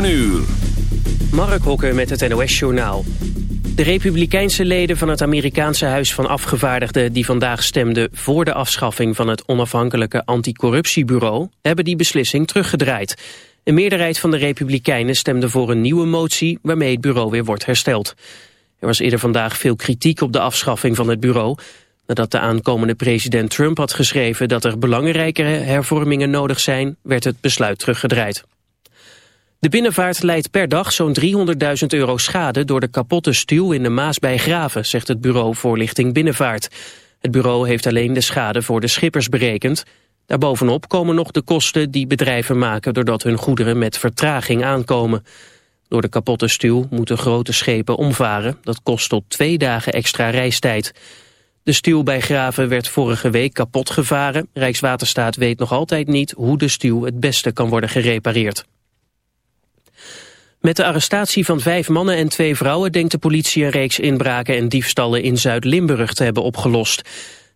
uur. Mark Hokker met het NOS-journaal. De republikeinse leden van het Amerikaanse Huis van Afgevaardigden... die vandaag stemden voor de afschaffing van het onafhankelijke anticorruptiebureau... hebben die beslissing teruggedraaid. Een meerderheid van de republikeinen stemde voor een nieuwe motie... waarmee het bureau weer wordt hersteld. Er was eerder vandaag veel kritiek op de afschaffing van het bureau... nadat de aankomende president Trump had geschreven... dat er belangrijkere hervormingen nodig zijn... werd het besluit teruggedraaid. De binnenvaart leidt per dag zo'n 300.000 euro schade door de kapotte stuw in de Maas bij Graven, zegt het bureau Voorlichting Binnenvaart. Het bureau heeft alleen de schade voor de schippers berekend. Daarbovenop komen nog de kosten die bedrijven maken doordat hun goederen met vertraging aankomen. Door de kapotte stuw moeten grote schepen omvaren. Dat kost tot twee dagen extra reistijd. De stuw bij Graven werd vorige week kapot gevaren. Rijkswaterstaat weet nog altijd niet hoe de stuw het beste kan worden gerepareerd. Met de arrestatie van vijf mannen en twee vrouwen denkt de politie een reeks inbraken en diefstallen in Zuid-Limburg te hebben opgelost.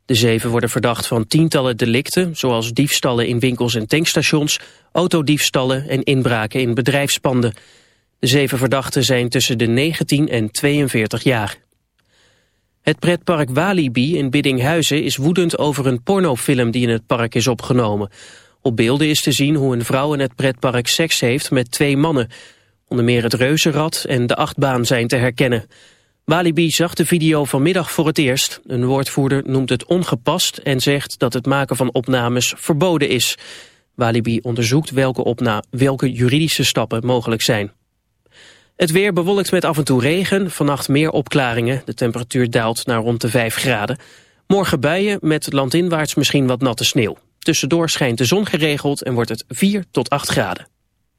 De zeven worden verdacht van tientallen delicten, zoals diefstallen in winkels en tankstations, autodiefstallen en inbraken in bedrijfspanden. De zeven verdachten zijn tussen de 19 en 42 jaar. Het pretpark Walibi in Biddinghuizen is woedend over een pornofilm die in het park is opgenomen. Op beelden is te zien hoe een vrouw in het pretpark seks heeft met twee mannen. Onder meer het reuzenrad en de achtbaan zijn te herkennen. Walibi zag de video vanmiddag voor het eerst. Een woordvoerder noemt het ongepast en zegt dat het maken van opnames verboden is. Walibi onderzoekt welke, opna welke juridische stappen mogelijk zijn. Het weer bewolkt met af en toe regen, vannacht meer opklaringen. De temperatuur daalt naar rond de 5 graden. Morgen buien met landinwaarts misschien wat natte sneeuw. Tussendoor schijnt de zon geregeld en wordt het 4 tot 8 graden.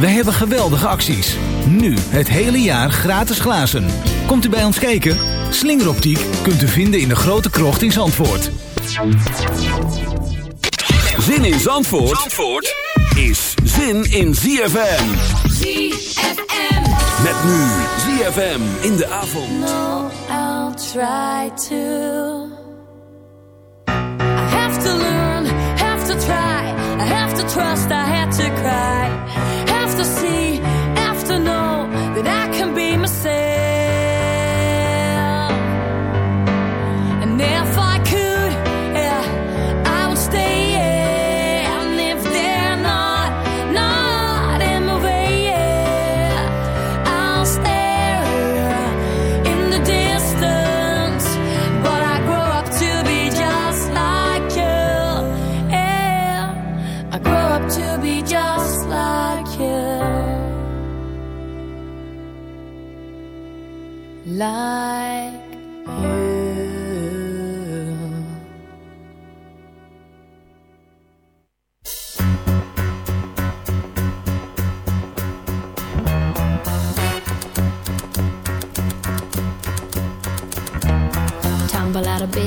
Wij hebben geweldige acties. Nu het hele jaar gratis glazen. Komt u bij ons kijken? Slingeroptiek kunt u vinden in de grote krocht in Zandvoort. Zin in Zandvoort, Zandvoort is zin in ZFM. ZFM. Met nu ZFM in de avond. No, I'll try to. I have to learn, have to try, I have to trust, I had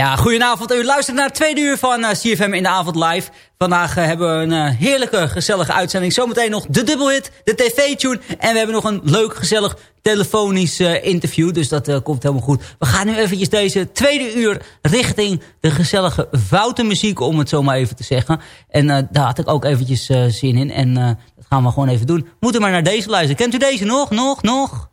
Ja, goedenavond. U luistert naar het tweede uur van eh, CFM in de avond live. Vandaag eh, hebben we een eh, heerlijke, gezellige uitzending. Zometeen nog de dubbelhit, de tv-tune. En we hebben nog een leuk, gezellig telefonisch interview. Dus dat komt helemaal goed. We gaan nu eventjes deze tweede uur richting de gezellige muziek, om het zo maar even te zeggen. En daar had ik ook eventjes zin in. En dat gaan we gewoon even doen. Moeten maar naar deze luisteren. Kent u deze nog? Nog? Nog?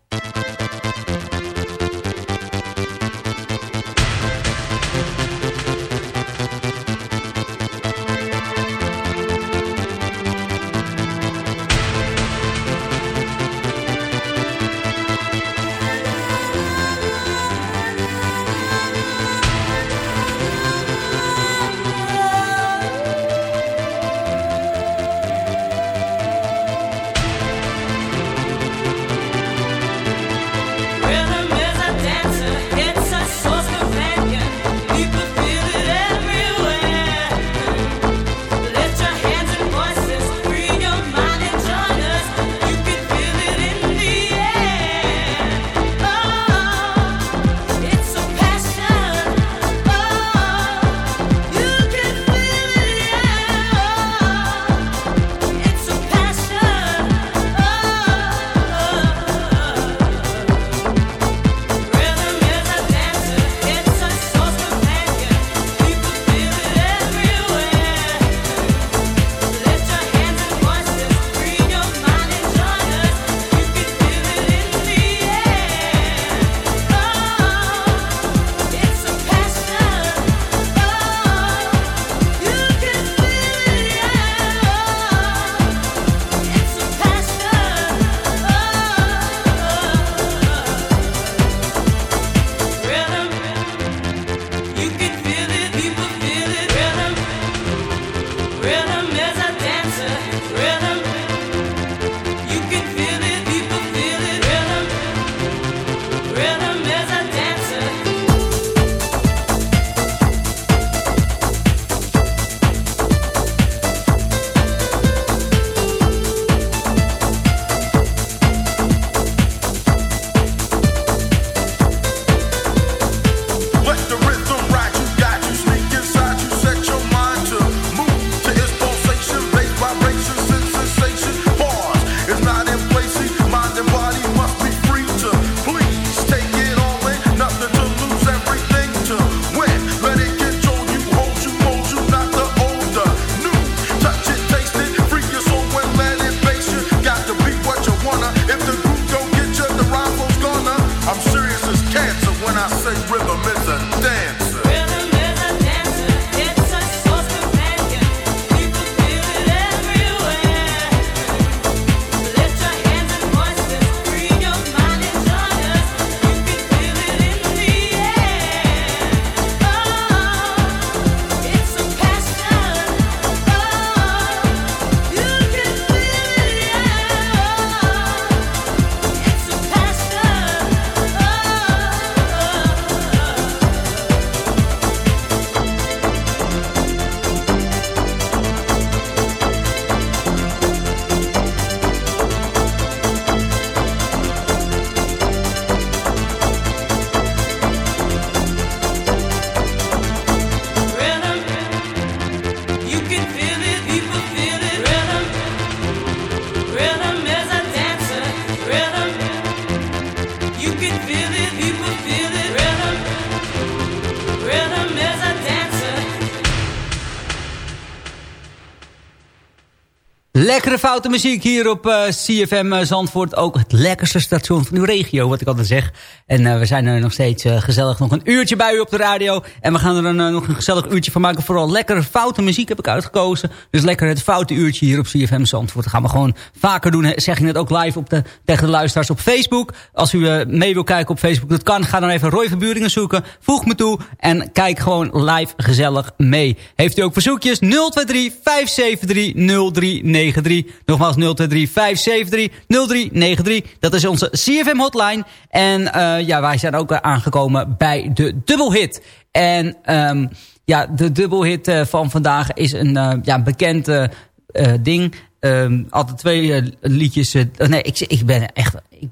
এক Lekkere foute muziek hier op eh, CFM eh, Zandvoort. Ook het lekkerste station van uw regio, wat ik altijd zeg. En eh, we zijn er nog steeds gezellig nog een uurtje bij u op de radio. En we gaan er een, nog een gezellig uurtje van maken. Vooral lekkere foute muziek heb ik uitgekozen. Dus lekker het foute uurtje hier op CFM Zandvoort. Dat gaan we gewoon vaker doen. Zeg je net ook live op de, tegen de luisteraars op Facebook. Als u mee wil kijken op Facebook, dat kan. Ga dan even Roy van Buringen zoeken. Voeg me toe en kijk gewoon live gezellig mee. Heeft u ook verzoekjes? 023 573 0393. Nogmaals 023 573 0393. Dat is onze CFM hotline. En eh, ja, wij zijn ook aangekomen bij de dubbelhit. En ehm, ja, de dubbelhit eh, van vandaag is een eh, ja, bekend eh, eh, ding. Ehm, altijd twee eh, liedjes. eh, nee, ik, ik ben echt... Ik,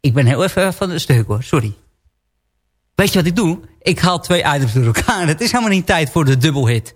ik ben heel even van de stuk hoor, sorry. Weet je wat ik doe? Ik haal twee items door elkaar. Het is helemaal niet tijd voor de dubbelhit.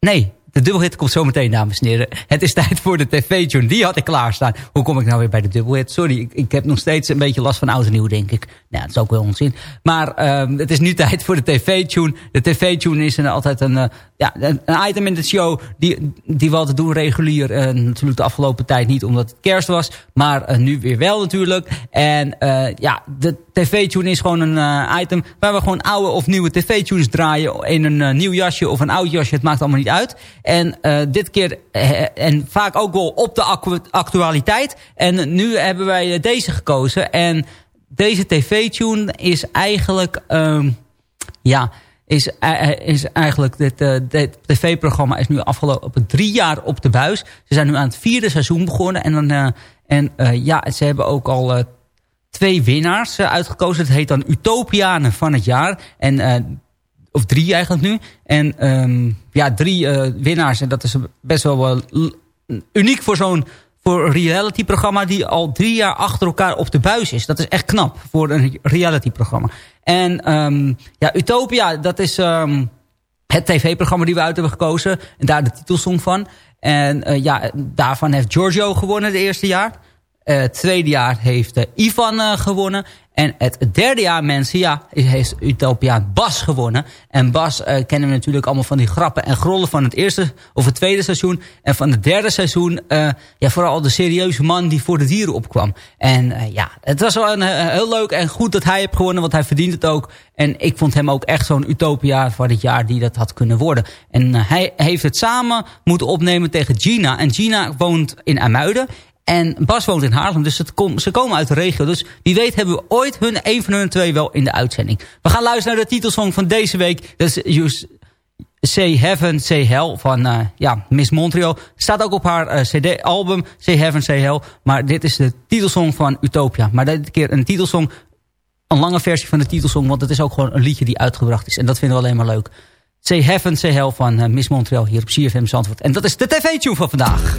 Nee, de dubbelhit komt zo meteen, dames en heren. Het is tijd voor de tv-tune. Die had ik klaarstaan. Hoe kom ik nou weer bij de dubbelhit? Sorry, ik, ik heb nog steeds een beetje last van oud en nieuw, denk ik. Nou, dat is ook wel onzin. Maar ehm, het is nu tijd voor de tv-tune. De tv-tune is een, altijd een, eh, ja, een, item in de show... die, die we altijd doen regulier. Eh, natuurlijk de afgelopen tijd niet, omdat het kerst was. Maar eh, nu weer wel natuurlijk. En ja, de tv-tune is gewoon een item... waar we gewoon oude of nieuwe tv-tunes draaien... in een nieuw jasje of een oud jasje. Het maakt allemaal niet uit. En eh, dit keer, eh, en vaak ook wel op de actu- actualiteit. En nu hebben wij eh, deze gekozen. En deze tv-tune is eigenlijk... ehm, ja, is, eh, is eigenlijk... Dit, eh, dit tv-programma is nu afgelopen drie jaar op de buis. Ze zijn nu aan het vierde seizoen begonnen. En, dan, eh, en eh, ja, ze hebben ook al... eh, twee winnaars eh, uitgekozen. Het heet dan Utopianen van het jaar. En, eh, of drie eigenlijk nu. En ehm, ja, drie eh, winnaars. En dat is best wel uniek voor zo'n voor een die al drie jaar achter elkaar op de buis is. Dat is echt knap voor een reality-programma. En ehm, ja, Utopia, dat is... ehm, het tv-programma die we uit hebben gekozen. En daar de titelsong van. En eh, ja, daarvan heeft Giorgio gewonnen het eerste jaar. Eh, het tweede jaar heeft Ivan gewonnen. En het derde jaar, mensen, ja, heeft Utopiaan Bas gewonnen. En Bas eh, kennen we natuurlijk allemaal van die grappen en grollen van het eerste of het tweede seizoen. En van het derde seizoen, eh, ja, vooral de serieuze man die voor de dieren opkwam. En eh, ja, het was wel een, heel leuk en goed dat hij heeft gewonnen, want hij verdient het ook. En ik vond hem ook echt zo'n Utopia van dit jaar die dat had kunnen worden. En hij heeft het samen moeten opnemen tegen Gina. En Gina woont in Amuiden. En Bas woont in Haarlem, dus het ze komen uit de regio. Dus wie weet hebben we ooit hun, een van hun twee wel in de uitzending. We gaan luisteren naar de titelsong van deze week. Dat is Say Heaven, Say Hell van uh, ja, Miss Montreal. Staat ook op haar uh, cd-album Say Heaven, Say Hell. Maar dit is de titelsong van Utopia. Maar dit keer een titelsong, een lange versie van de titelsong. Want het is ook gewoon een liedje die uitgebracht is. En dat vinden we alleen maar leuk. Say Heaven, Say Hell van uh, Miss Montreal hier op CFM Zandvoort. En dat is de tv-tune van vandaag.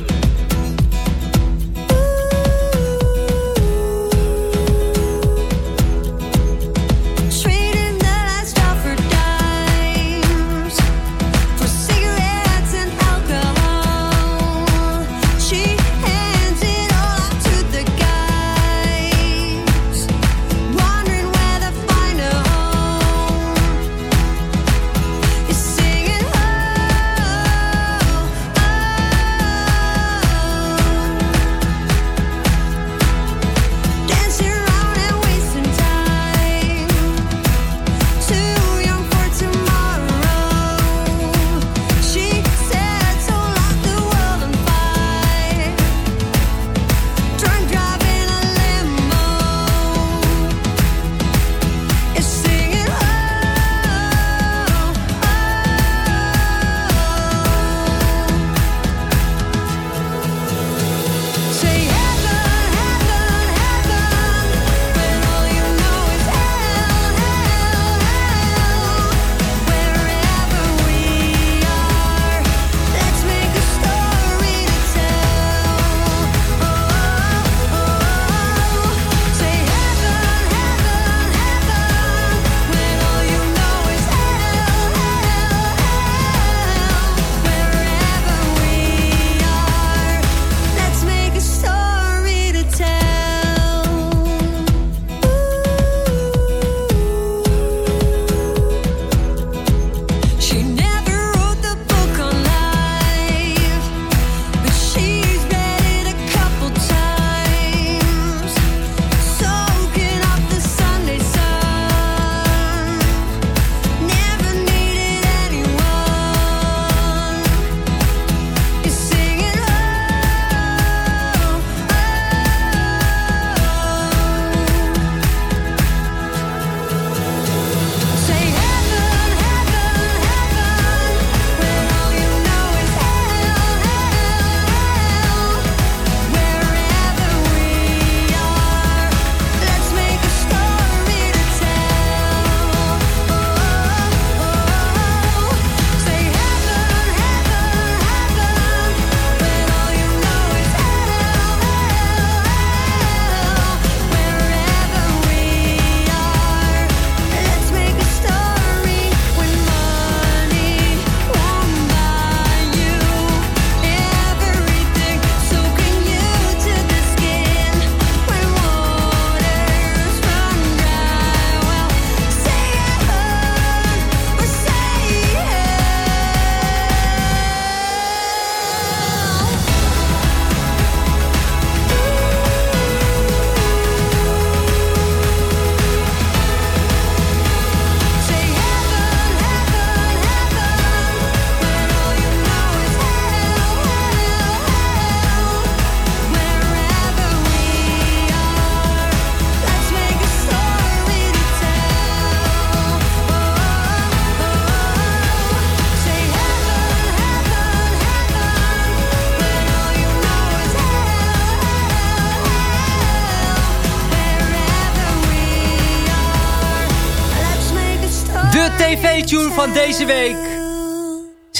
Tv-tune van deze week.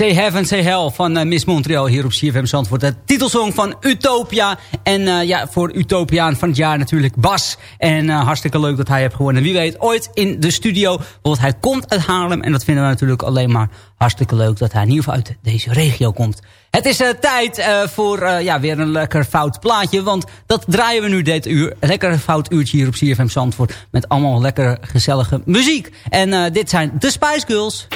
Say Heaven, Say Hell van eh, Miss Montreal hier op CFM Zandvoort. De titelsong van Utopia. En eh, ja, voor Utopiaan van het jaar natuurlijk Bas. En eh, hartstikke leuk dat hij heeft gewonnen. Wie weet, ooit in de studio. Want hij komt uit Haarlem. En dat vinden we natuurlijk alleen maar hartstikke leuk dat hij in ieder geval uit deze regio komt. Het is tijd voor ja, weer een lekker fout plaatje. Want dat draaien we nu dit uur. Lekker fout uurtje hier op CFM Zandvoort. Met allemaal lekker gezellige muziek. En dit zijn de Spice Girls.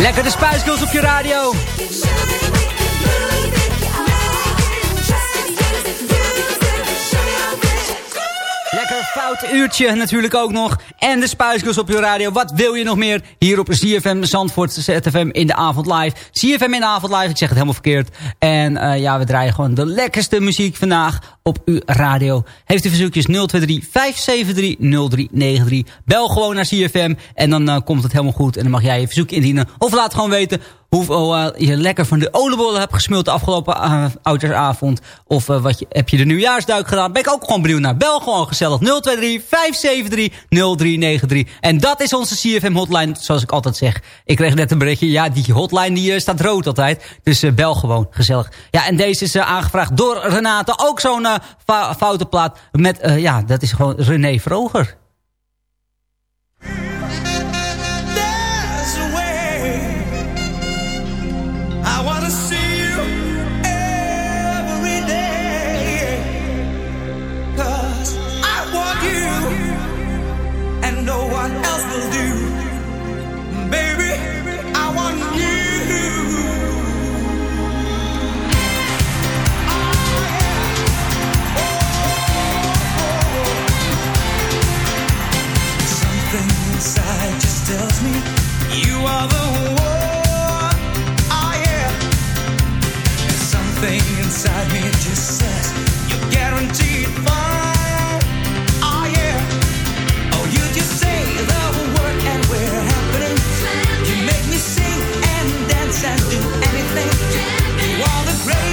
Lekker de Spice op je radio. Lekker fout uurtje natuurlijk ook nog. En de Spice op je radio. Wat wil je nog meer? Hier op ZFM Zandvoort, ZFM in de avond live. ZFM in de avond live, ik zeg het helemaal verkeerd. En eh, ja, we draaien gewoon de lekkerste muziek vandaag op uw radio. Heeft u verzoekjes 023 573 0393. Bel gewoon naar ZFM en dan eh, komt het helemaal goed. En dan mag jij je verzoek indienen. Of laat gewoon weten hoeveel eh, je lekker van de oliebollen hebt gesmuld de afgelopen oudjaarsavond. Of wat je, heb je de nieuwjaarsduik gedaan. Ben ik ook gewoon benieuwd naar. Bel gewoon gezellig 023 573 0393. En dat is onze CFM hotline, zoals ik altijd zeg. Ik kreeg net een berichtje. Ja, die hotline die eh, staat rood altijd. Dus bel gewoon gezellig. Ja, en deze is aangevraagd door Renate. Ook zo'n eh, fa- foute plaat met, ja, dat is gewoon René Vroger. And we're happy. You make me sing and dance and do anything. You are the greatest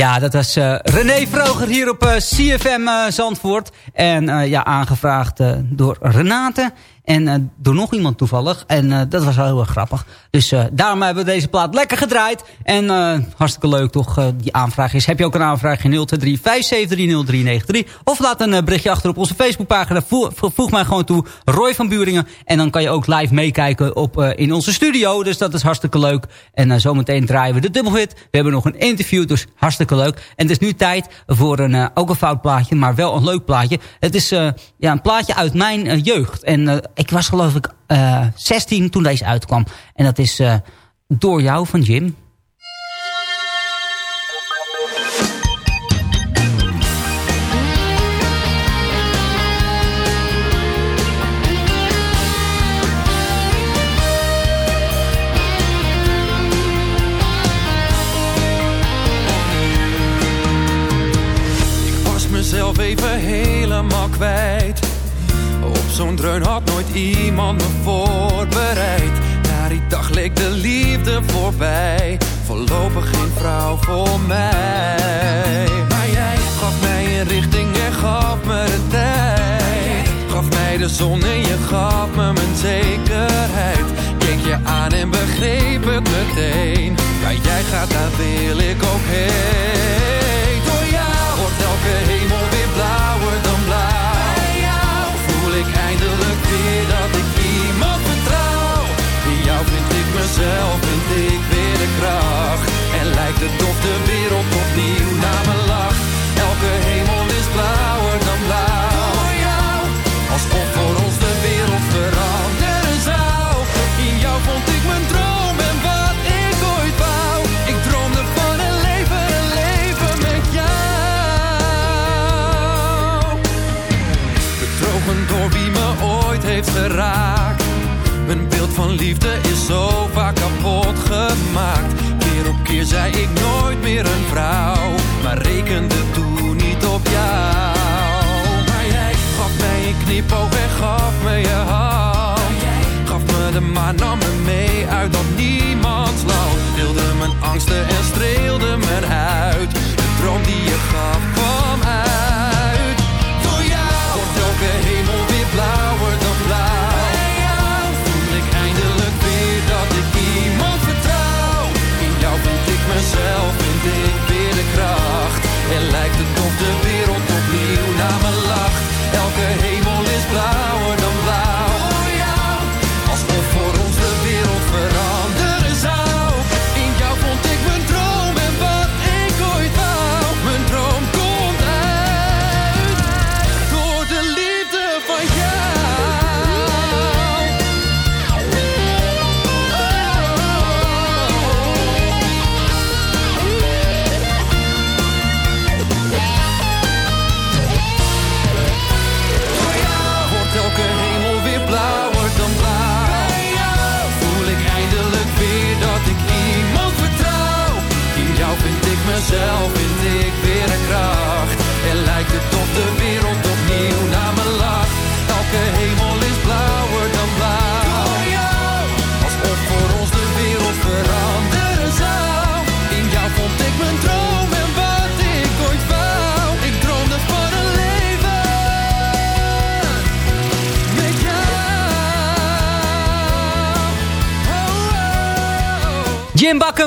Ja, dat was eh, René Vroger hier op eh, CFM eh, Zandvoort. En ja, aangevraagd door Renate. En eh, door nog iemand toevallig. En eh, dat was wel heel erg grappig. Dus eh, daarom hebben we deze plaat lekker gedraaid. En hartstikke leuk toch, die aanvraag is. Heb je ook een aanvraag in 023 Of laat een berichtje achter op onze Facebookpagina. Voeg, voeg mij gewoon toe, Roy van Buringen. En dan kan je ook live meekijken op, in onze studio. Dus dat is hartstikke leuk. En zometeen draaien we de dubbelhit. We hebben nog een interview, dus hartstikke leuk. En het is nu tijd voor een, ook een fout plaatje, maar wel een leuk plaatje. Het is ja, een plaatje uit mijn jeugd. En ik was geloof ik eh 16 toen deze uitkwam. En dat is eh, Door jou van Jim. was mezelf even helemaal kwijt. Zo'n dreun had nooit iemand me voorbereid. Na die dag leek de liefde voorbij. Voorlopig geen vrouw voor mij. Maar jij gaf mij een richting en gaf me de tijd. Gaf mij de zon en je gaf me mijn zekerheid. Keek je aan en begreep het meteen. Waar jij gaat, daar wil ik ook heen. Door jou wordt elke hemel Zelf vind ik weer de kracht. En lijkt het of de wereld opnieuw naar me lacht. Elke hemel is blauwer dan blauw. Door jou, alsof voor ons de wereld veranderen zou. In jou vond ik mijn droom en wat ik ooit wou. Ik droomde van een leven, een leven met jou. Bedrogen door wie me ooit heeft geraakt van liefde is zo vaak kapot gemaakt. Keer op keer zei ik nooit meer een vrouw, maar rekende toen niet op jou. Maar jij gaf mij een knipoog en gaf me je hand. Gaf me de maan, nam me mee uit dat niemands land. Wilde mijn angsten en streelde mijn huid. De droom die je gaf kwam uit. Door jou wordt elke hemel weer blauwer mezelf,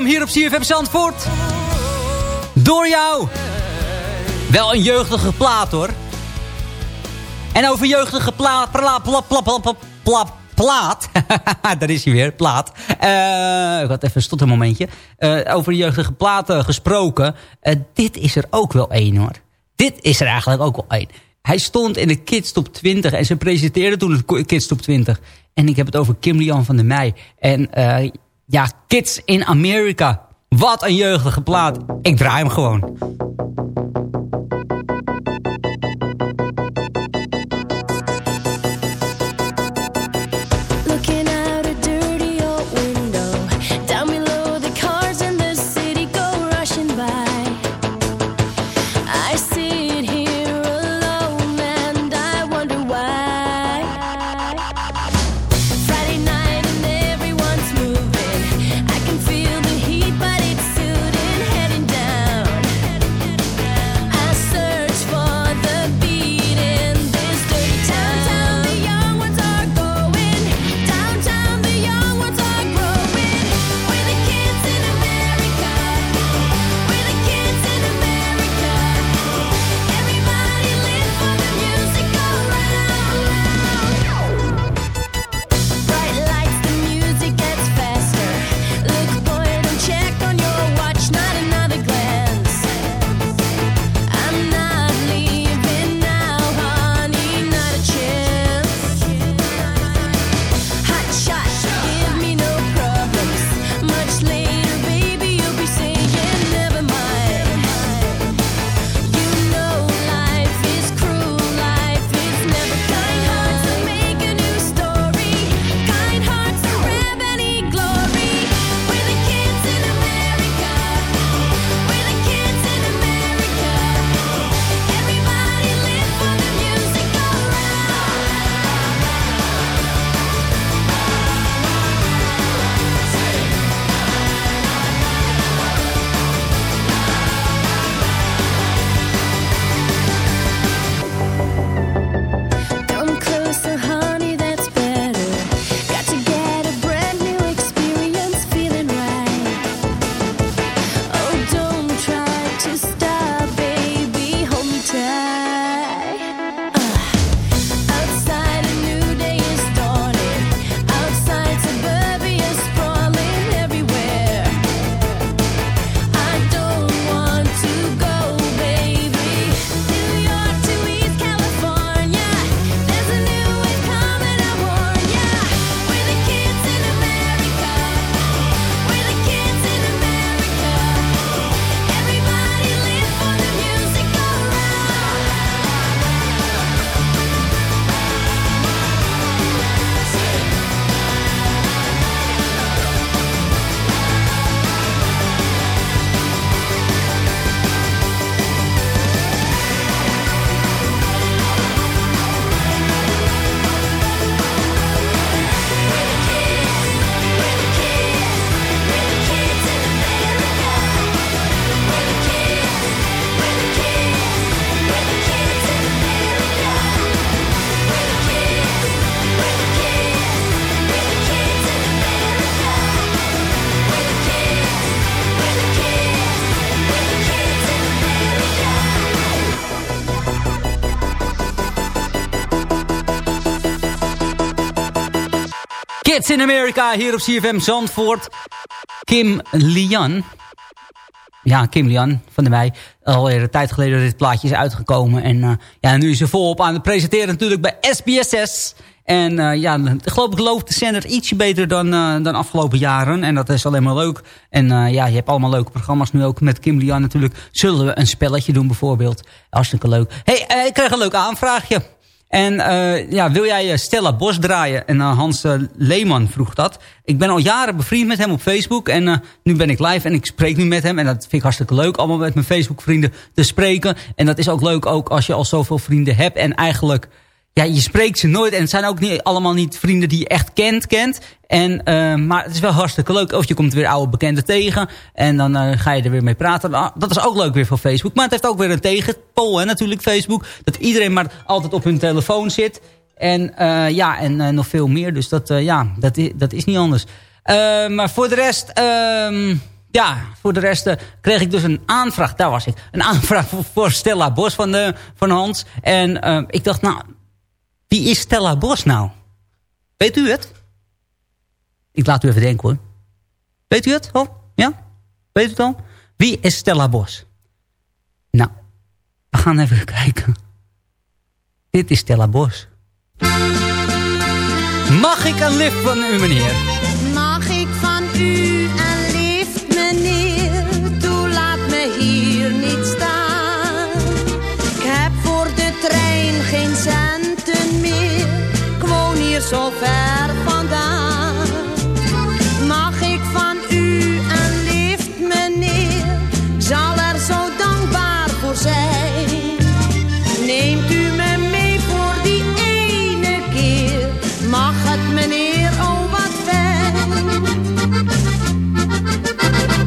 Hier op CFM Zandvoort. Door jou. Wel een jeugdige plaat hoor. En over jeugdige plaat... Pla, pla, pla, pla, pla, pla, plaat. Daar is hij weer, plaat. Eh, ik had even een stottermomentje. momentje. over jeugdige platen gesproken. Eh, dit is er ook wel één hoor. Dit is er eigenlijk ook wel één. Hij stond in de Kids Top 20 en ze presenteerden toen de Kids Top 20. En ik heb het over Kim Lian van der Meij. En eh, ja, Kids in Amerika. Wat een jeugdige plaat. Ik draai hem gewoon. In America hier op CFM Zandvoort. Kim Lian. Ja, Kim Lian van de Wij. Alweer een tijd geleden dat dit plaatje is uitgekomen. En uh, ja, nu is ze volop aan het presenteren natuurlijk bij SBSS. En uh, ja, geloof ik loopt de zender ietsje beter dan, uh, dan afgelopen jaren. En dat is alleen maar leuk. En ja, je hebt allemaal leuke programma's nu ook met Kim Lian natuurlijk. Zullen we een spelletje doen bijvoorbeeld? Hartstikke leuk. hey, ik krijg een leuk aanvraagje. En uh, ja, wil jij Stella Bos draaien? En uh, Hans uh, Leeman vroeg dat. Ik ben al jaren bevriend met hem op Facebook. En nu ben ik live en ik spreek nu met hem. En dat vind ik hartstikke leuk. Allemaal met mijn Facebook vrienden te spreken. En dat is ook leuk ook als je al zoveel vrienden hebt. En eigenlijk ja, je spreekt ze nooit. En het zijn ook niet, allemaal niet vrienden die je echt kent, kent. En, uh, maar het is wel hartstikke leuk. Of je komt weer oude bekenden tegen. En dan uh, ga je er weer mee praten. Ah, dat is ook leuk weer voor Facebook. Maar het heeft ook weer een tegenpol, hè, natuurlijk, Facebook. Dat iedereen maar altijd op hun telefoon zit. En uh, ja, en nog veel meer. Dus dat, ja, dat, is, dat is niet anders. maar voor de rest... Ehm, ja, voor de rest kreeg ik dus een aanvraag. Daar was ik. Een aanvraag voor, voor Stella Bos van, de, van Hans. En ik dacht, nou, wie is Stella Bos nou? Weet u het? Ik laat u even denken hoor. Weet u het? Oh, ja? Weet u het al? Wie is Stella Bos? Nou, we gaan even kijken. Dit is Stella Bos. Mag ik een lift van u, meneer? Zo ver vandaan. Mag ik van u een lift, meneer? Ik zal er zo dankbaar voor zijn. Neemt u me mee voor die ene keer? Mag het meneer, oh wat fijn.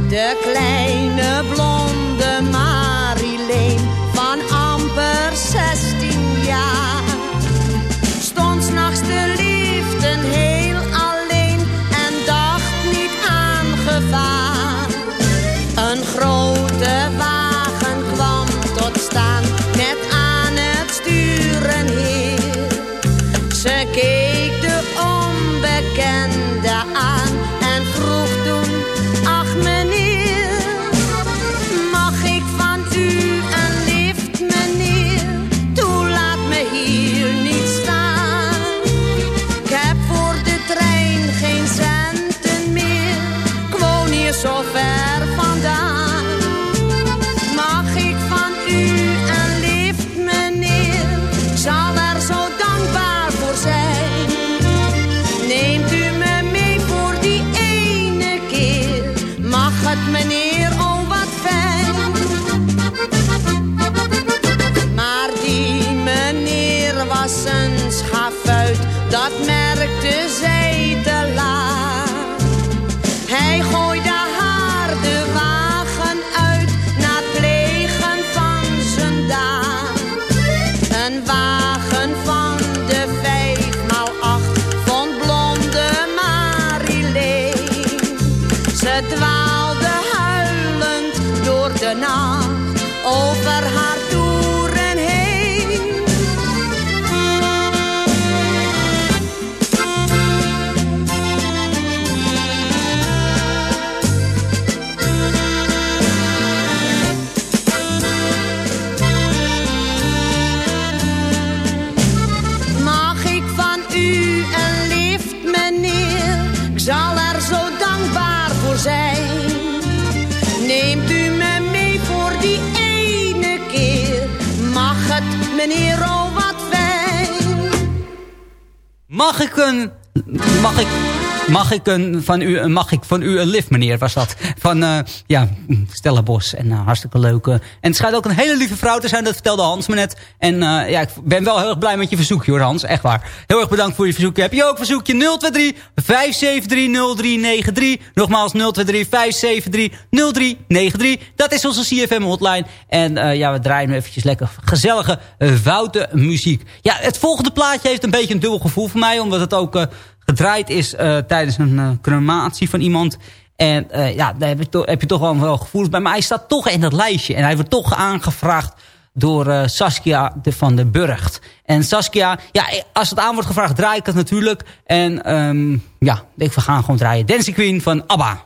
De dat merkte Mag ik een... Mag ik... Mag ik, een, van u, mag ik van u een lift, meneer, was dat. Van, uh, ja, Stella Bos. En uh, hartstikke leuk. Uh, en het schijnt ook een hele lieve vrouw te zijn, dat vertelde Hans me net. En ja, ik ben wel heel erg blij met je verzoekje hoor, Hans. Echt waar. Heel erg bedankt voor je verzoekje. Heb je ook verzoekje 023 573 0393. Nogmaals 023 573 0393. Dat is onze CFM hotline. En ja, we draaien eventjes lekker gezellige, foute muziek. Ja, het volgende plaatje heeft een beetje een dubbel gevoel voor mij. Omdat het ook gedraaid is uh, tijdens een uh, crematie van iemand. En uh, ja, daar heb je, heb je toch wel wel gevoelens bij. Maar hij staat toch in dat lijstje. En hij wordt toch aangevraagd door eh, Saskia de van den Burgt. En Saskia, ja, als het aan wordt gevraagd, draai ik het natuurlijk. En ehm, ja, ik we gaan gewoon draaien. Dancing Queen van ABBA.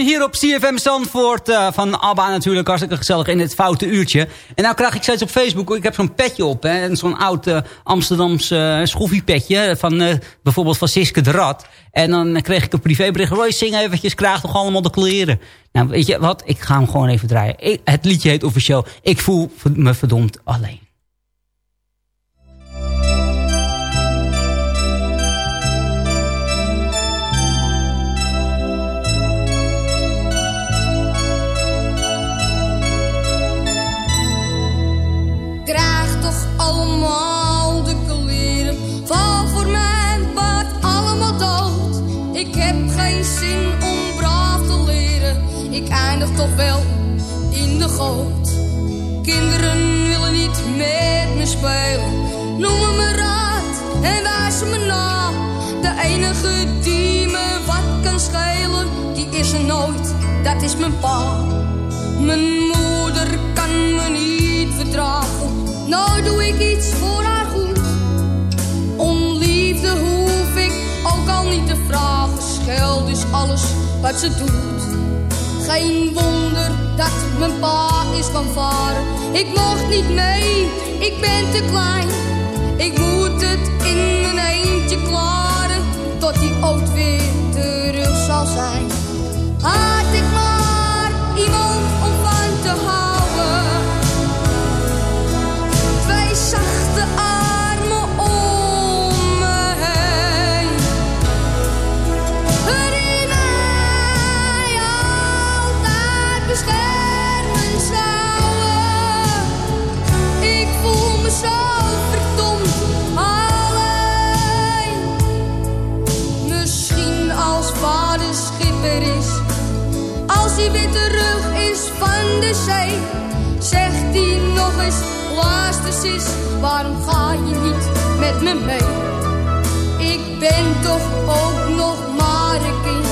Hier op CFM Zandvoort. eh, van ABBA natuurlijk. Hartstikke gezellig in het foute uurtje. En nou krijg ik steeds op Facebook. Ik heb zo'n petje op. hè, Zo'n oud eh, Amsterdamse uh. Van bijvoorbeeld van Siske de Rad. En dan kreeg ik een privébericht. Roy, zing eventjes. Krijg toch allemaal de kleren. Nou, weet je wat? Ik ga hem gewoon even draaien. Het liedje heet officieel. Ik voel me verdomd alleen. Toch wel in de goot. Kinderen willen niet met me spelen. Noemen me raad en wijzen me na. De enige die me wat kan schelen, die is er nooit. Dat is mijn pa. Mijn moeder kan me niet verdragen. Nou doe ik iets voor haar goed. Om liefde hoef ik ook al niet te vragen. Scheld is alles wat ze doet. Geen wonder dat mijn pa is gaan varen. Ik mocht niet mee, ik ben te klein. Ik moet het in mijn eentje klaren. Tot die ooit weer terug zal zijn. Had ik maar iemand hij weer terug is van de zee. Zegt hij nog eens, luister sis, waarom ga je niet met me mee? Ik ben toch ook nog maar een kind.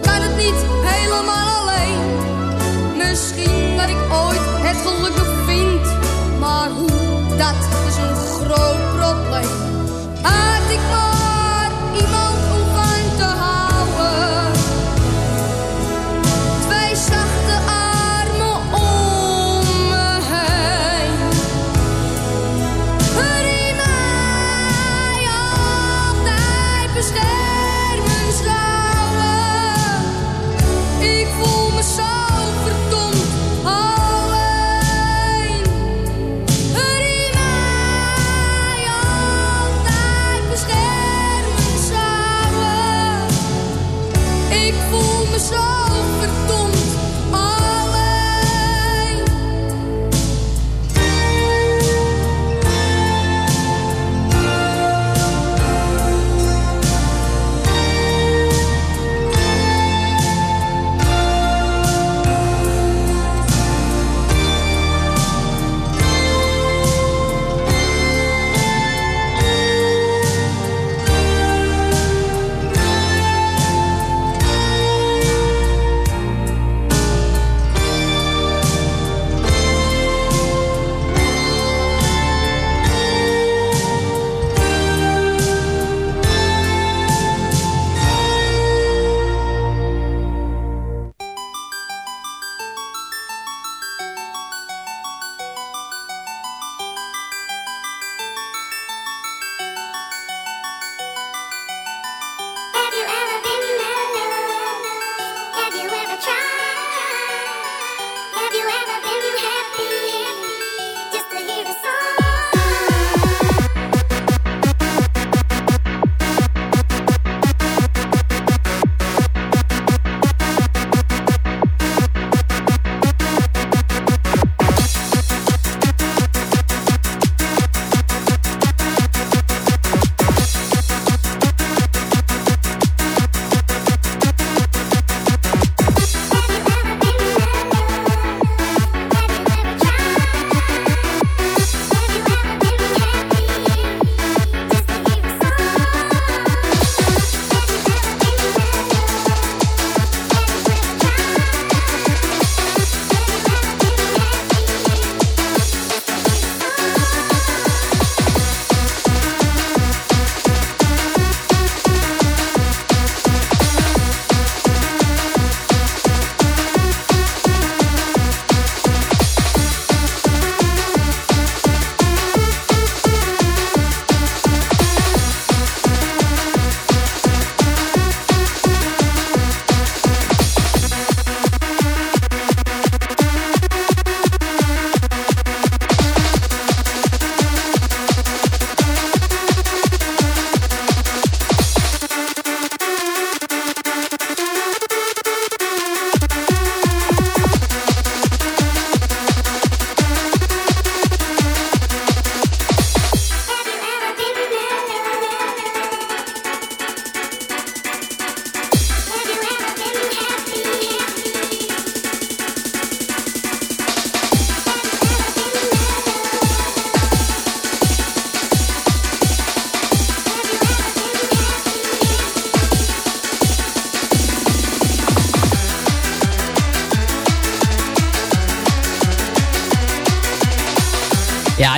Kan het niet helemaal alleen. Misschien dat ik ooit het geluk vind. Maar hoe, dat is een groot probleem. Had ik maar iemand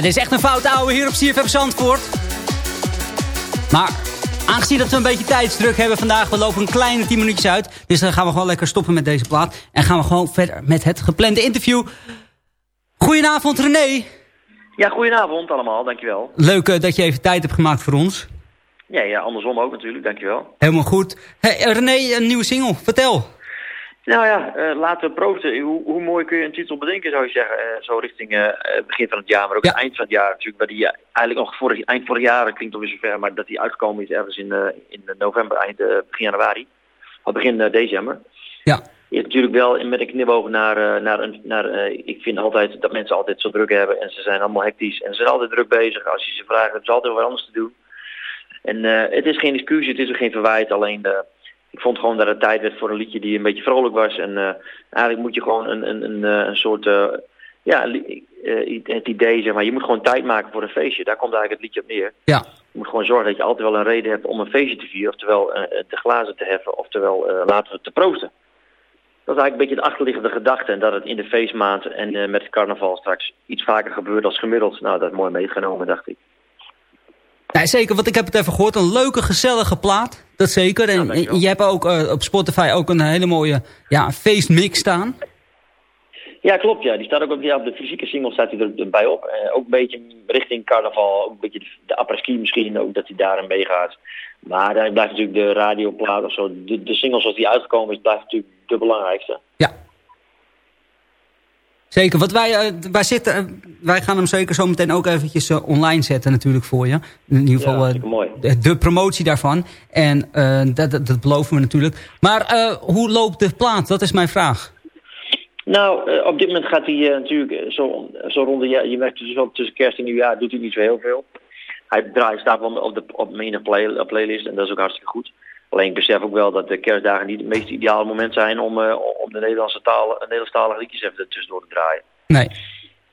dit is echt een foute ouwe hier op CFM Zandvoort. Maar aangezien dat we een beetje tijdsdruk hebben vandaag... we lopen een kleine 10 minuutjes uit. Dus dan gaan we gewoon lekker stoppen met deze plaat. En gaan we gewoon verder met het geplande interview. Goedenavond René. Ja, goedenavond allemaal, dankjewel. Leuk eh, dat je even tijd hebt gemaakt voor ons. Ja, ja, andersom ook natuurlijk, dankjewel. Helemaal goed. Hey, René, een nieuwe single. Vertel. Nou ja, eh, laten we proosten. Hoe, hoe mooi kun je een titel bedenken, zou je zeggen. eh, zo richting eh, begin van het jaar, maar ook het eind van het jaar natuurlijk. Maar die eigenlijk nog vorig, eind vorig jaar, dat klinkt alweer zover, maar dat die uitgekomen is ergens in, in november, eind begin januari. Of begin december. Ja. Is natuurlijk wel met een knipoog naar, naar, een, naar ik vind altijd dat mensen altijd zo druk hebben en ze zijn allemaal hectisch en ze zijn altijd druk bezig. Als je ze vraagt, hebben ze altijd wat anders te doen. En het is geen excuus, het is ook geen verwijt, alleen eh, ik vond gewoon dat het tijd werd voor een liedje die een beetje vrolijk was. En eh, eigenlijk moet je gewoon een, een, een, eh, een soort, eh, ja, het idee zeg maar, je moet gewoon tijd maken voor een feestje. Daar komt eigenlijk het liedje op neer. Ja. Je moet gewoon zorgen dat je altijd wel een reden hebt om een feestje te vieren. Oftewel de glazen te heffen, oftewel laten we te proosten. Dat is eigenlijk een beetje de achterliggende gedachte. En dat het in de feestmaand en met het carnaval straks iets vaker gebeurt als gemiddeld. Nou, dat is mooi meegenomen, dacht ik. Ja, zeker, want ik heb het even gehoord. Een leuke, gezellige plaat. Dat zeker. En en je hebt ook eh, op Spotify ook een hele mooie ja, feestmix staan. Ja, klopt. Ja. Die staat ook op, ja, op de fysieke single staat hij er- erbij op. Eh, ook een beetje richting carnaval. Ook een beetje de, de apres-ski misschien, ook dat hij daarin meegaat. Maar dan blijft natuurlijk de radioplaat of zo. De, de single zoals die uitgekomen is, blijft natuurlijk de belangrijkste. Zeker, want wij, eh, wij, zitten, eh, wij gaan hem zeker zo meteen ook eventjes eh, online zetten natuurlijk voor je. In ieder geval mooi. de, de promotie daarvan. En dat, dat, dat beloven we natuurlijk. Maar hoe loopt de plaat? Dat is mijn vraag. Nou, op dit moment gaat hij natuurlijk zo, zo rond de jaar. Je merkt dus wel tussen kerst en nieuwjaar doet hij niet zo heel veel. Hij draait, staat wel op de op play, op playlist en dat is ook hartstikke goed. Alleen ik besef ook wel dat de kerstdagen niet het meest ideale moment zijn om, eh, om de Nederlandse taal, Nederlandstalige liedjes even tussendoor te draaien. Nee.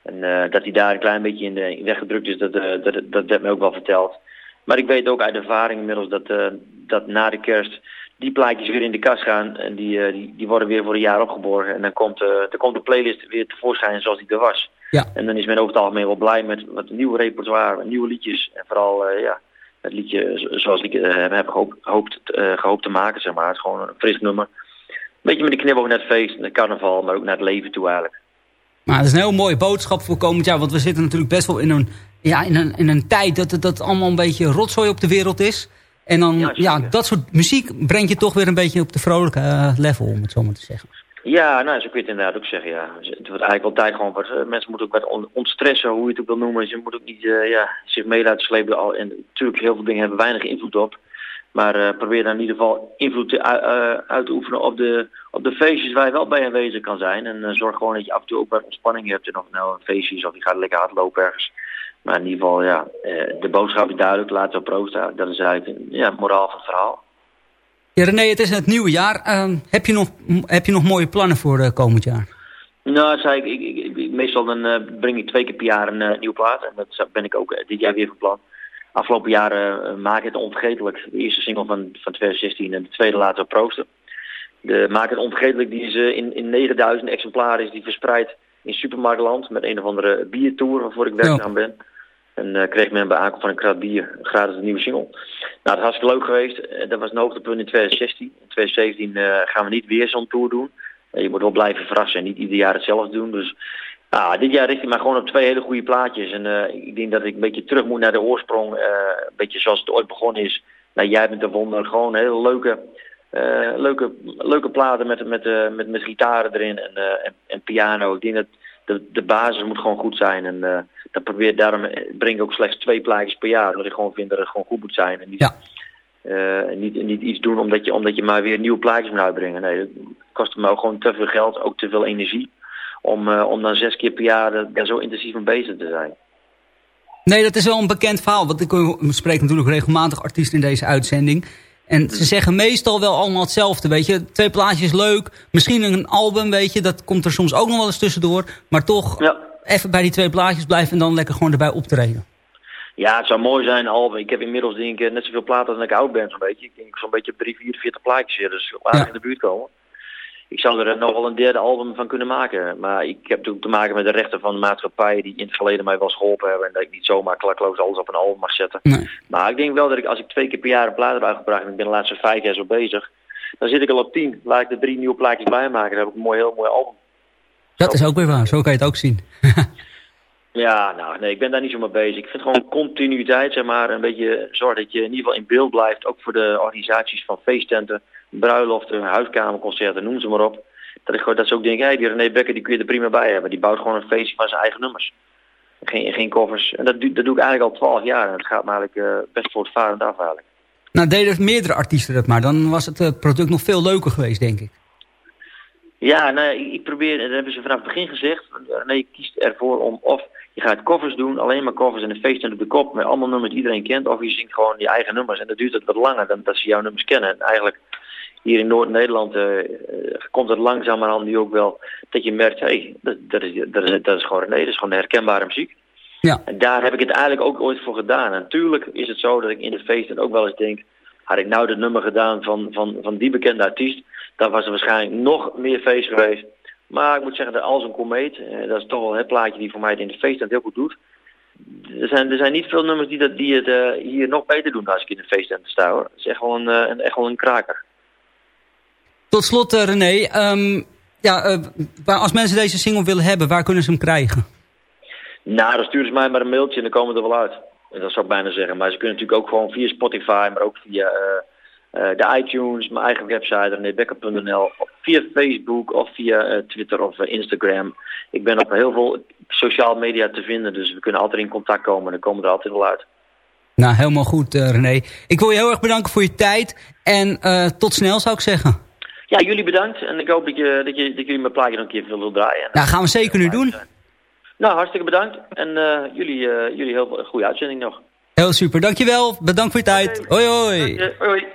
En eh, dat hij daar een klein beetje in, de, in weggedrukt is, dat, eh, dat, dat werd mij ook wel verteld. Maar ik weet ook uit ervaring inmiddels dat, dat na de kerst die plaatjes weer in de kast gaan. En die, die, die worden weer voor een jaar opgeborgen. En dan komt, dan komt de playlist weer tevoorschijn zoals die er was. Ja. En dan is men over het algemeen wel blij met wat nieuw repertoire, nieuwe liedjes. En vooral ja, het liedje zo- zoals ik eh, heb gehoopt, eh, gehoopt te maken. Zeg maar. Het is gewoon een fris nummer. Beetje met de knipoog naar het feest, naar het carnaval, maar ook naar het leven toe eigenlijk. Maar dat is een heel mooie boodschap voor komend jaar. Want we zitten natuurlijk best wel in een, ja, in een, in een tijd dat het dat allemaal een beetje rotzooi op de wereld is. En dan, ja, dat soort muziek brengt je toch weer een beetje op de vrolijke eh, level, om het zo maar te zeggen. Ja, nou, zo kun je het inderdaad ook zeggen, ja. Het wordt eigenlijk wel tijd gewoon wat, eh, mensen moeten ook wat on- ontstressen, hoe je het ook wil noemen. Ze moeten ook niet, eh, ja, zich mee laten slepen. En natuurlijk, heel veel dingen hebben weinig invloed op. Maar eh, probeer dan in ieder geval invloed te, ui- uit te oefenen op de, op de feestjes waar je wel bij aanwezig kan zijn. En zorg gewoon dat je af en toe ook wat ontspanning hebt. En of nou een feestje is of je gaat lekker hardlopen ergens. Maar in ieder geval, ja, de boodschap is duidelijk. Laten we proosten. Dat is eigenlijk ja, het moraal van het verhaal. Ja, René, het is het nieuwe jaar. Ehm, heb, je nog, heb je nog mooie plannen voor eh, komend jaar? Nou, zei ik, ik, ik- meestal dan eh, breng ik twee keer per jaar een eh, nieuwe plaat. En dat ben ik ook dit jaar weer van plan. Afgelopen jaar maak het onvergetelijk. De eerste single van, van 2016 en de tweede laten we proosten. De Maak het onvergetelijk die is in, in 9000 exemplaren is die verspreid in supermarktland met een of andere biertour waarvoor ik werkzaam ben. En eh, kreeg men bij aankomst van een krat bier gratis een nieuwe single. Nou, dat is hartstikke leuk geweest. Eh, dat was een hoogtepunt in 2016. In 2017 eh, gaan we niet weer zo'n tour doen. Je moet wel blijven verrassen en niet ieder jaar hetzelfde doen. Dus ah, dit jaar richt ik me gewoon op twee hele goede plaatjes. En ik denk dat ik een beetje terug moet naar de oorsprong. een beetje zoals het ooit begonnen is. Nou, jij bent de wonder. Gewoon hele leuke, leuke, leuke platen met, met, met, met gitaren erin en, en piano. Ik denk dat de, de basis moet gewoon goed zijn. En eh, dat probeer, daarom eh, breng ik ook slechts twee plaatjes per jaar. Omdat ik gewoon vind dat het gewoon goed moet zijn. En niet, eh, niet, niet iets doen omdat je, omdat je maar weer nieuwe plaatjes moet uitbrengen. Nee, dat kost me ook gewoon te veel geld, ook te veel energie. Om, om dan zes keer per jaar daar zo intensief mee bezig te zijn. Nee, dat is wel een bekend verhaal. Want ik spreek natuurlijk regelmatig artiesten in deze uitzending. En ze zeggen meestal wel allemaal hetzelfde, weet je. Twee plaatjes leuk, misschien een album, weet je. Dat komt er soms ook nog wel eens tussendoor. Maar toch even bij die twee plaatjes blijven en dan lekker gewoon erbij optreden. Ja, het zou mooi zijn, album. Ik heb inmiddels denk ik net zoveel platen als ik oud ben, zo'n beetje. Ik denk zo'n beetje op drie, vier, veertig plaatjes hier. Dus laat ik in de buurt komen. Ik zou er nog wel een derde album van kunnen maken. Maar ik heb natuurlijk te maken met de rechten van de maatschappij die in het verleden mij wel eens geholpen hebben. En dat ik niet zomaar klakloos alles op een album mag zetten. Maar ik denk wel dat ik als ik twee keer per jaar een plaat heb uitgebracht en ik ben de laatste vijf jaar zo bezig. Dan zit ik al op tien. Laat ik er drie nieuwe plaatjes bij maken. Dan heb ik een mooi, heel mooi album. Dat is ook weer waar, zo kan je het ook zien. Ja, nou nee, ik ben daar niet zo mee bezig. Ik vind gewoon continuïteit, zeg maar, een beetje zorg dat je in ieder geval in beeld blijft. Ook voor de organisaties van feesttenten, bruiloften, huiskamerconcerten, noem ze maar op. Dat ik dat ze ook denken, hé, die René Becker die kun je er prima bij hebben. Die bouwt gewoon een feestje van zijn eigen nummers. Geen, geen covers. En dat, doe- dat doe ik eigenlijk al twaalf jaar. En het gaat me eigenlijk eh, best voortvarend af eigenlijk. Nou, deden meerdere artiesten dat maar. Dan was het eh, product nog veel leuker geweest, denk ik. Ja, nou, ja, ik, probeer, en dat hebben ze vanaf het begin gezegd. Nee, kiest ervoor om of je gaat covers doen, alleen maar covers en een feesttent op de kop met allemaal nummers die iedereen kent. Of je zingt gewoon je eigen nummers. En dat duurt het wat langer dan dat ze jouw nummers kennen. En eigenlijk hier in Noord-Nederland eh, eh, komt het langzamerhand nu ook wel dat je merkt, hé, hey, dat, dat, is, dat, is, dat is gewoon nee, dat is gewoon herkenbare muziek. Ja. En daar heb ik het eigenlijk ook ooit voor gedaan. En natuurlijk is het zo dat ik in de feesten ook wel eens denk, had ik nou het nummer gedaan van, van, van die bekende artiest, dan was er waarschijnlijk nog meer feest geweest. Maar ik moet zeggen dat als een komeet, eh, dat is toch wel het plaatje die voor mij het in de feesttent heel goed doet. Er zijn, er zijn niet veel nummers die, dat, die het hier nog beter doen als ik in de feesttent sta hoor. Het is echt wel een, een, echt wel een kraker. Tot slot, eh, René. ehm, ja, eh, als mensen deze single willen hebben, waar kunnen ze hem krijgen? Nou, dan sturen ze mij maar een mailtje en dan komen we er wel uit. Dat zou ik bijna zeggen. Maar ze kunnen natuurlijk ook gewoon via Spotify, maar ook via eh, de iTunes, mijn eigen website, renébecker.nl, via Facebook of via Twitter of Instagram. Ik ben op heel veel sociale media te vinden, dus we kunnen altijd in contact komen en dan komen we er altijd wel uit. Nou, helemaal goed, René. Ik wil je heel erg bedanken voor je tijd. En tot snel, zou ik zeggen. Ja, jullie bedankt en ik hoop dat, je, dat, je, dat jullie mijn plaatje nog een keer willen draaien. Nou, gaan we zeker nu doen. Nou, hartstikke bedankt en eh, jullie, eh, jullie heel veel goede uitzending nog. Heel super, dankjewel. Bedankt voor je tijd. Hoi, hoi. Je. Hoi, hoi.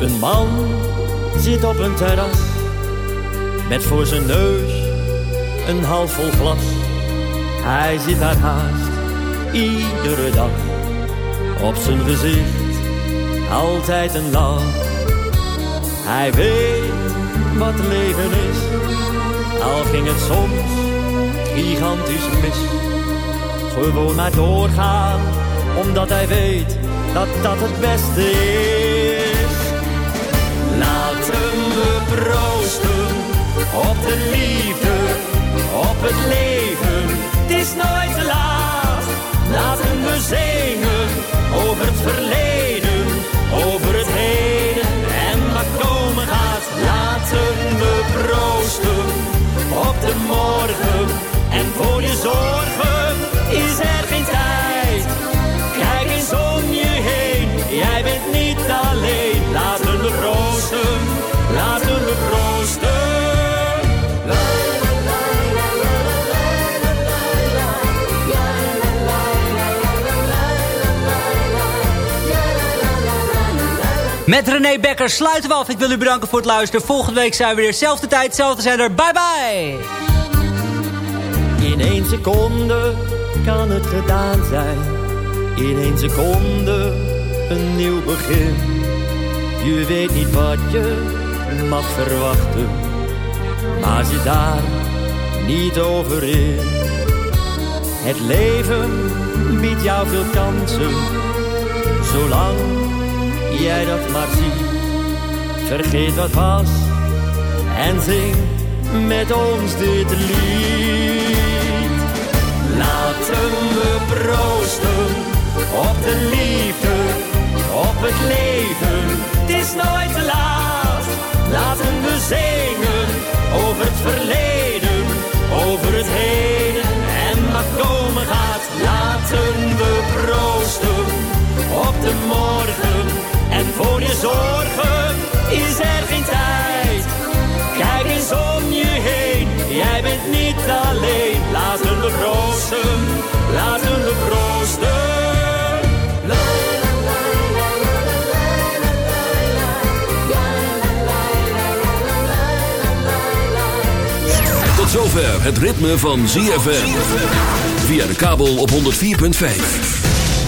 Een man zit op een terras met voor zijn neus een half vol glas. Hij zit daar haast iedere dag op zijn gezicht altijd een lach. Hij weet wat leven is, al ging het soms gigantisch mis. Gewoon maar doorgaan, omdat hij weet dat dat het beste is. Laten we proosten op de liefde, op het leven. Het is nooit te laat. Laten we zingen over het verleden, over het heden en wat komen gaat. Laten we proosten op de morgen en voor je zorgen Met René Becker sluiten we af. Ik wil u bedanken voor het luisteren. Volgende week zijn we weer. Zelfde tijd, zelfde zender. Bye bye. In één seconde kan het gedaan zijn. In één seconde een nieuw begin. Je weet niet wat je mag verwachten. Maar zit daar niet over in. Het leven biedt jou veel kansen. Zolang jij dat maar ziet. Vergeet wat was en zing met ons dit lied. Laten we proosten op de liefde, op het leven. Het is nooit te laat. Laten we zingen over het verleden, over het heden en wat komen gaat. Laten we proosten op de morgen en voor je zorgen is er geen tijd. Kijk eens om je heen, jij bent niet alleen. Laten we proosten, laten we proosten. Tot zover het ritme van ZFM. Via de kabel op 104.5.